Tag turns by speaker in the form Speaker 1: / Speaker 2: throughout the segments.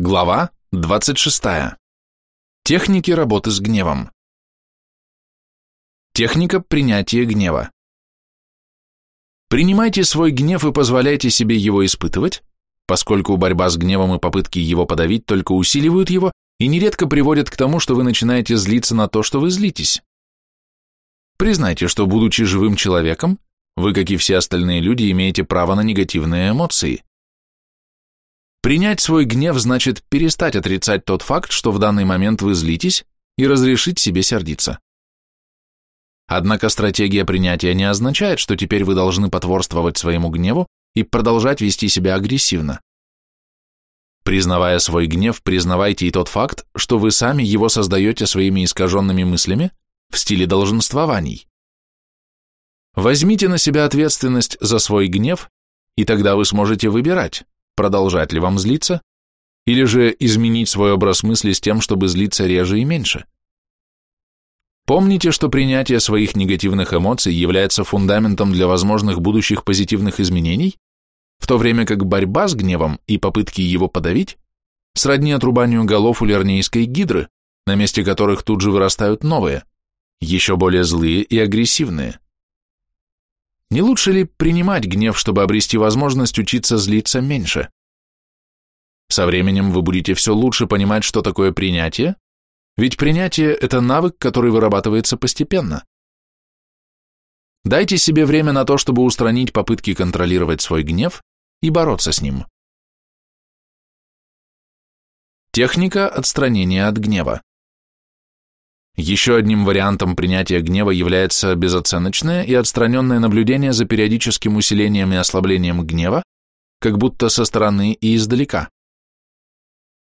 Speaker 1: Глава 26. Техники работы с гневом. Техника принятия гнева. Принимайте свой гнев и позволяйте себе его испытывать, поскольку борьба с гневом и попытки его подавить только усиливают его и нередко приводят к тому, что вы начинаете злиться на то, что вы злитесь. Признайте, что, будучи живым человеком, вы, как и все остальные люди, имеете право на негативные эмоции – Принять свой гнев значит перестать отрицать тот факт, что в данный момент вы злитесь, и разрешить себе сердиться. Однако стратегия принятия не означает, что теперь вы должны потворствовать своему гневу и продолжать вести себя агрессивно. Признавая свой гнев, признавайте и тот факт, что вы сами его создаете своими искаженными мыслями в стиле долженствований. Возьмите на себя ответственность за свой гнев, и тогда вы сможете выбирать, продолжать ли вам злиться, или же изменить свой образ мысли с тем, чтобы злиться реже и меньше. Помните, что принятие своих негативных эмоций является фундаментом для возможных будущих позитивных изменений, в то время как борьба с гневом и попытки его подавить сродни отрубанию голов у лернейской гидры, на месте которых тут же вырастают новые, еще более злые и агрессивные. Не лучше ли принимать гнев, чтобы обрести возможность учиться злиться меньше? Со временем вы будете все лучше понимать, что такое принятие, ведь принятие – это навык, который вырабатывается постепенно. Дайте себе время на то, чтобы устранить попытки контролировать свой гнев и бороться с ним. Техника отстранения от гнева. Еще одним вариантом принятия гнева является безоценочное и отстраненное наблюдение за периодическим усилением и ослаблением гнева, как будто со стороны и издалека.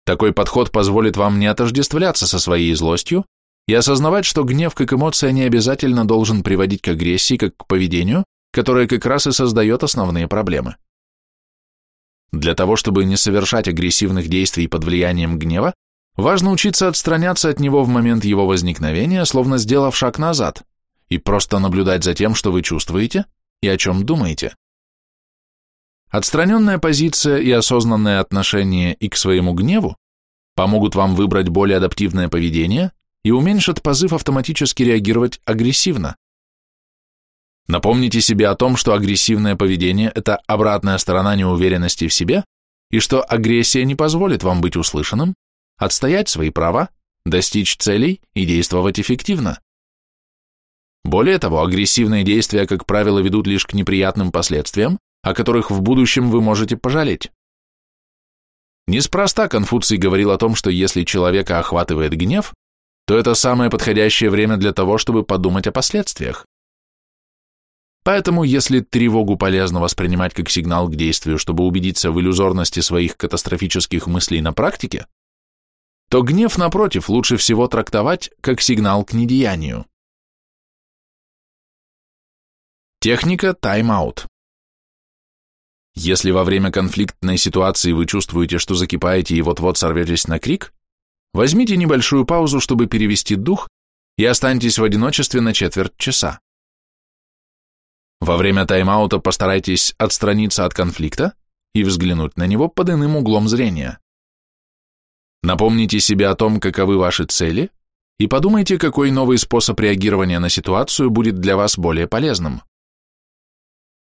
Speaker 1: Такой подход позволит вам не отождествляться со своей злостью и осознавать, что гнев как эмоция не обязательно должен приводить к агрессии, как к поведению, которое как раз и создает основные проблемы. Для того, чтобы не совершать агрессивных действий под влиянием гнева, Важно учиться отстраняться от него в момент его возникновения, словно сделав шаг назад, и просто наблюдать за тем, что вы чувствуете и о чем думаете. Отстраненная позиция и осознанное отношение и к своему гневу помогут вам выбрать более адаптивное поведение и уменьшат позыв автоматически реагировать агрессивно. Напомните себе о том, что агрессивное поведение – это обратная сторона неуверенности в себе, и что агрессия не позволит вам быть услышанным, отстоять свои права, достичь целей и действовать эффективно. Более того, агрессивные действия, как правило, ведут лишь к неприятным последствиям, о которых в будущем вы можете пожалеть. Неспроста Конфуций говорил о том, что если человека охватывает гнев, то это самое подходящее время для того, чтобы подумать о последствиях. Поэтому, если тревогу полезно воспринимать как сигнал к действию, чтобы убедиться в иллюзорности своих катастрофических мыслей на практике, то гнев, напротив, лучше всего трактовать как сигнал к недеянию. Техника тайм-аут. Если во время конфликтной ситуации вы чувствуете, что закипаете и вот-вот сорветесь на крик, возьмите небольшую паузу, чтобы перевести дух, и останьтесь в одиночестве на четверть часа. Во время тайм-аута постарайтесь отстраниться от конфликта и взглянуть на него под иным углом зрения. Напомните себе о том, каковы ваши цели, и подумайте, какой новый способ реагирования на ситуацию будет для вас более полезным.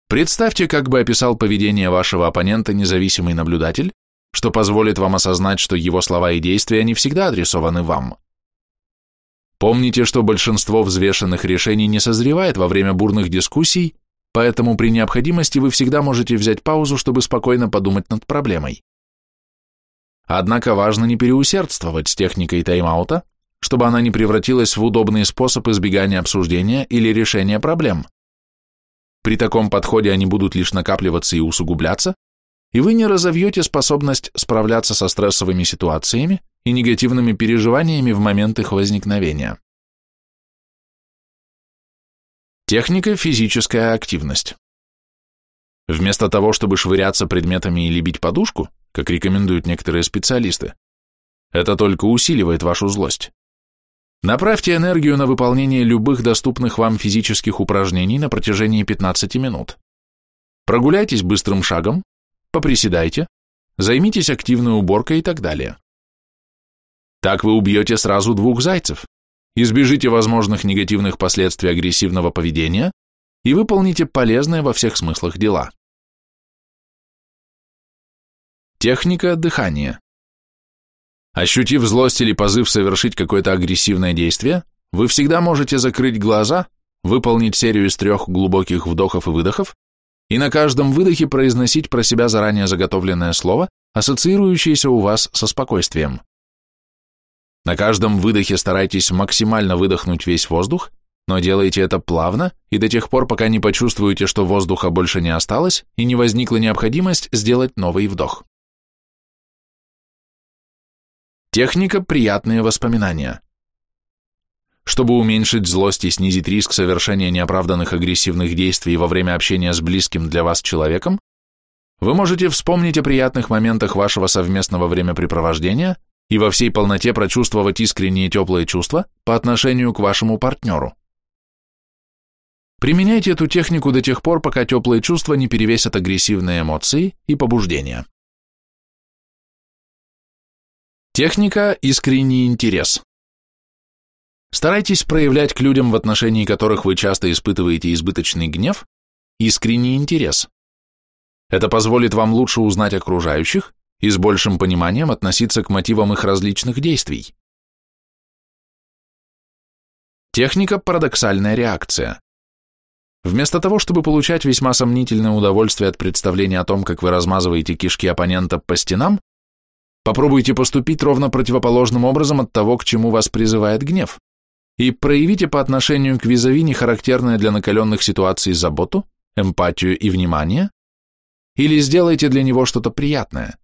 Speaker 1: Представьте, как бы описал поведение вашего оппонента независимый наблюдатель, что позволит вам осознать, что его слова и действия не всегда адресованы вам. Помните, что большинство взвешенных решений не созревает во время бурных дискуссий, поэтому при необходимости вы всегда можете взять паузу, чтобы спокойно подумать над проблемой. Однако важно не переусердствовать с техникой тайм-аута, чтобы она не превратилась в удобный способ избегания обсуждения или решения проблем. При таком подходе они будут лишь накапливаться и усугубляться, и вы не разовьете способность справляться со стрессовыми ситуациями и негативными переживаниями в момент их возникновения. Техника физическая активность. Вместо того, чтобы швыряться предметами или бить подушку, как рекомендуют некоторые специалисты, это только усиливает вашу злость. Направьте энергию на выполнение любых доступных вам физических упражнений на протяжении 15 минут. Прогуляйтесь быстрым шагом, поприседайте, займитесь активной уборкой и так далее. Так вы убьете сразу двух зайцев, избежите возможных негативных последствий агрессивного поведения и выполните полезные во всех смыслах дела. Техника дыхания. Ощутив злость или позыв совершить какое-то агрессивное действие, вы всегда можете закрыть глаза, выполнить серию из трех глубоких вдохов и выдохов и на каждом выдохе произносить про себя заранее заготовленное слово, ассоциирующееся у вас со спокойствием. На каждом выдохе старайтесь максимально выдохнуть весь воздух, но делайте это плавно и до тех пор, пока не почувствуете, что воздуха больше не осталось и не возникла необходимость сделать новый вдох. Техника «Приятные воспоминания». Чтобы уменьшить злость и снизить риск совершения неоправданных агрессивных действий во время общения с близким для вас человеком, вы можете вспомнить о приятных моментах вашего совместного времяпрепровождения и во всей полноте прочувствовать искренние теплые чувства по отношению к вашему партнеру. Применяйте эту технику до тех пор, пока теплые чувства не перевесят агрессивные эмоции и побуждения. Техника «Искренний интерес». Старайтесь проявлять к людям, в отношении которых вы часто испытываете избыточный гнев, искренний интерес. Это позволит вам лучше узнать окружающих и с большим пониманием относиться к мотивам их различных действий. Техника «Парадоксальная реакция». Вместо того, чтобы получать весьма сомнительное удовольствие от представления о том, как вы размазываете кишки оппонента по стенам, Попробуйте поступить ровно противоположным образом от того, к чему вас призывает гнев, и проявите по отношению к визави нехарактерное для накаленных ситуаций заботу, эмпатию и внимание, или сделайте для него что-то приятное.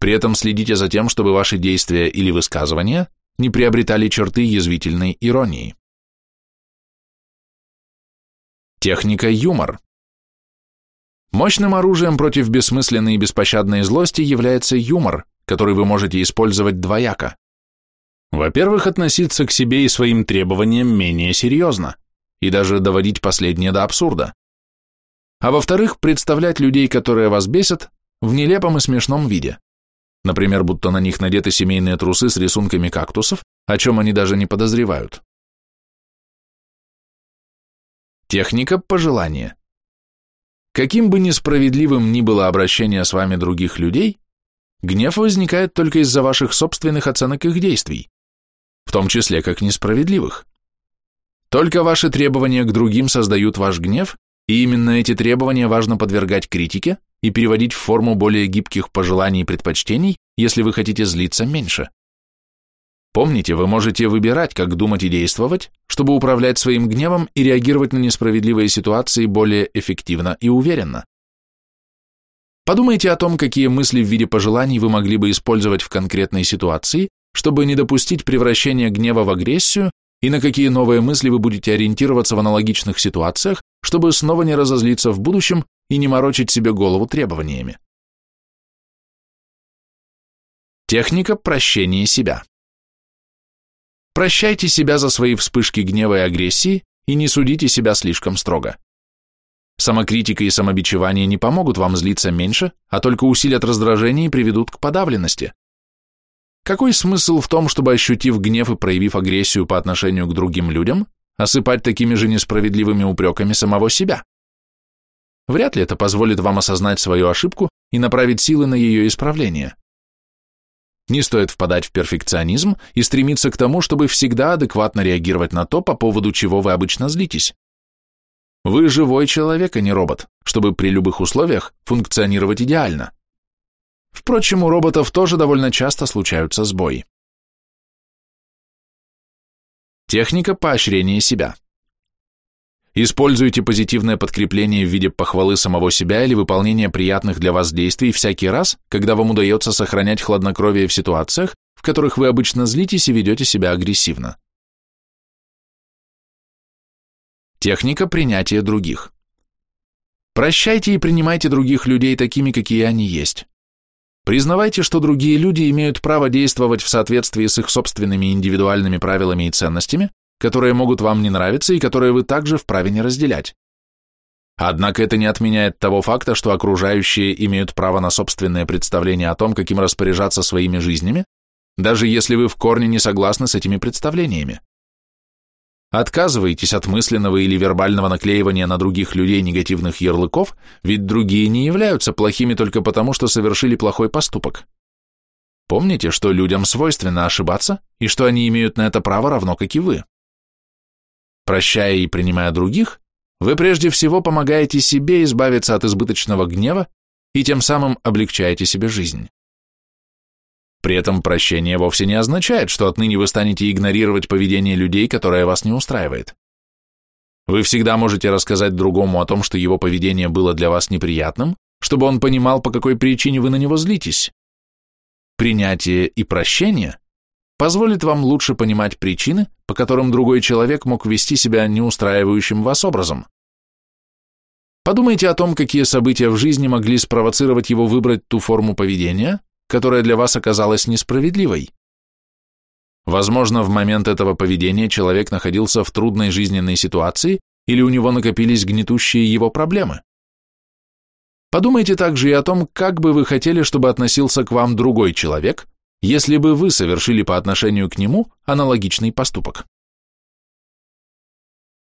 Speaker 1: При этом следите за тем, чтобы ваши действия или высказывания не приобретали черты язвительной иронии. Техника юмор. Мощным оружием против бессмысленной и беспощадной злости является юмор, который вы можете использовать двояко. Во-первых, относиться к себе и своим требованиям менее серьезно, и даже доводить последнее до абсурда. А во-вторых, представлять людей, которые вас бесят, в нелепом и смешном виде. Например, будто на них надеты семейные трусы с рисунками кактусов, о чем они даже не подозревают. Техника пожелания. Каким бы несправедливым ни было обращение с вами других людей, гнев возникает только из-за ваших собственных оценок их действий, в том числе как несправедливых. Только ваши требования к другим создают ваш гнев, и именно эти требования важно подвергать критике и переводить в форму более гибких пожеланий и предпочтений, если вы хотите злиться меньше. Помните, вы можете выбирать, как думать и действовать, чтобы управлять своим гневом и реагировать на несправедливые ситуации более эффективно и уверенно. Подумайте о том, какие мысли в виде пожеланий вы могли бы использовать в конкретной ситуации, чтобы не допустить превращения гнева в агрессию, и на какие новые мысли вы будете ориентироваться в аналогичных ситуациях, чтобы снова не разозлиться в будущем и не морочить себе голову требованиями. Техника прощения себя. Прощайте себя за свои вспышки гнева и агрессии и не судите себя слишком строго. Самокритика и самобичевание не помогут вам злиться меньше, а только усилят раздражение и приведут к подавленности. Какой смысл в том, чтобы, ощутив гнев и проявив агрессию по отношению к другим людям, осыпать такими же несправедливыми упреками самого себя? Вряд ли это позволит вам осознать свою ошибку и направить силы на ее исправление. Не стоит впадать в перфекционизм и стремиться к тому, чтобы всегда адекватно реагировать на то, по поводу чего вы обычно злитесь. Вы живой человек, а не робот, чтобы при любых условиях функционировать идеально. Впрочем, у роботов тоже довольно часто случаются сбои. Техника поощрения себя. Используйте позитивное подкрепление в виде похвалы самого себя или выполнения приятных для вас действий всякий раз, когда вам удается сохранять хладнокровие в ситуациях, в которых вы обычно злитесь и ведете себя агрессивно. Техника принятия других. Прощайте и принимайте других людей такими, какие они есть. Признавайте, что другие люди имеют право действовать в соответствии с их собственными индивидуальными правилами и ценностями, которые могут вам не нравиться и которые вы также вправе не разделять. Однако это не отменяет того факта, что окружающие имеют право на собственное представление о том, каким распоряжаться своими жизнями, даже если вы в корне не согласны с этими представлениями. Отказывайтесь от мысленного или вербального наклеивания на других людей негативных ярлыков, ведь другие не являются плохими только потому, что совершили плохой поступок. Помните, что людям свойственно ошибаться, и что они имеют на это право равно как и вы. Прощая и принимая других, вы прежде всего помогаете себе избавиться от избыточного гнева и тем самым облегчаете себе жизнь. При этом прощение вовсе не означает, что отныне вы станете игнорировать поведение людей, которое вас не устраивает. Вы всегда можете рассказать другому о том, что его поведение было для вас неприятным, чтобы он понимал, по какой причине вы на него злитесь. Принятие и прощение позволит вам лучше понимать причины, по которым другой человек мог вести себя неустраивающим вас образом. Подумайте о том, какие события в жизни могли спровоцировать его выбрать ту форму поведения, которая для вас оказалась несправедливой. Возможно, в момент этого поведения человек находился в трудной жизненной ситуации или у него накопились гнетущие его проблемы. Подумайте также и о том, как бы вы хотели, чтобы относился к вам другой человек, если бы вы совершили по отношению к нему аналогичный поступок.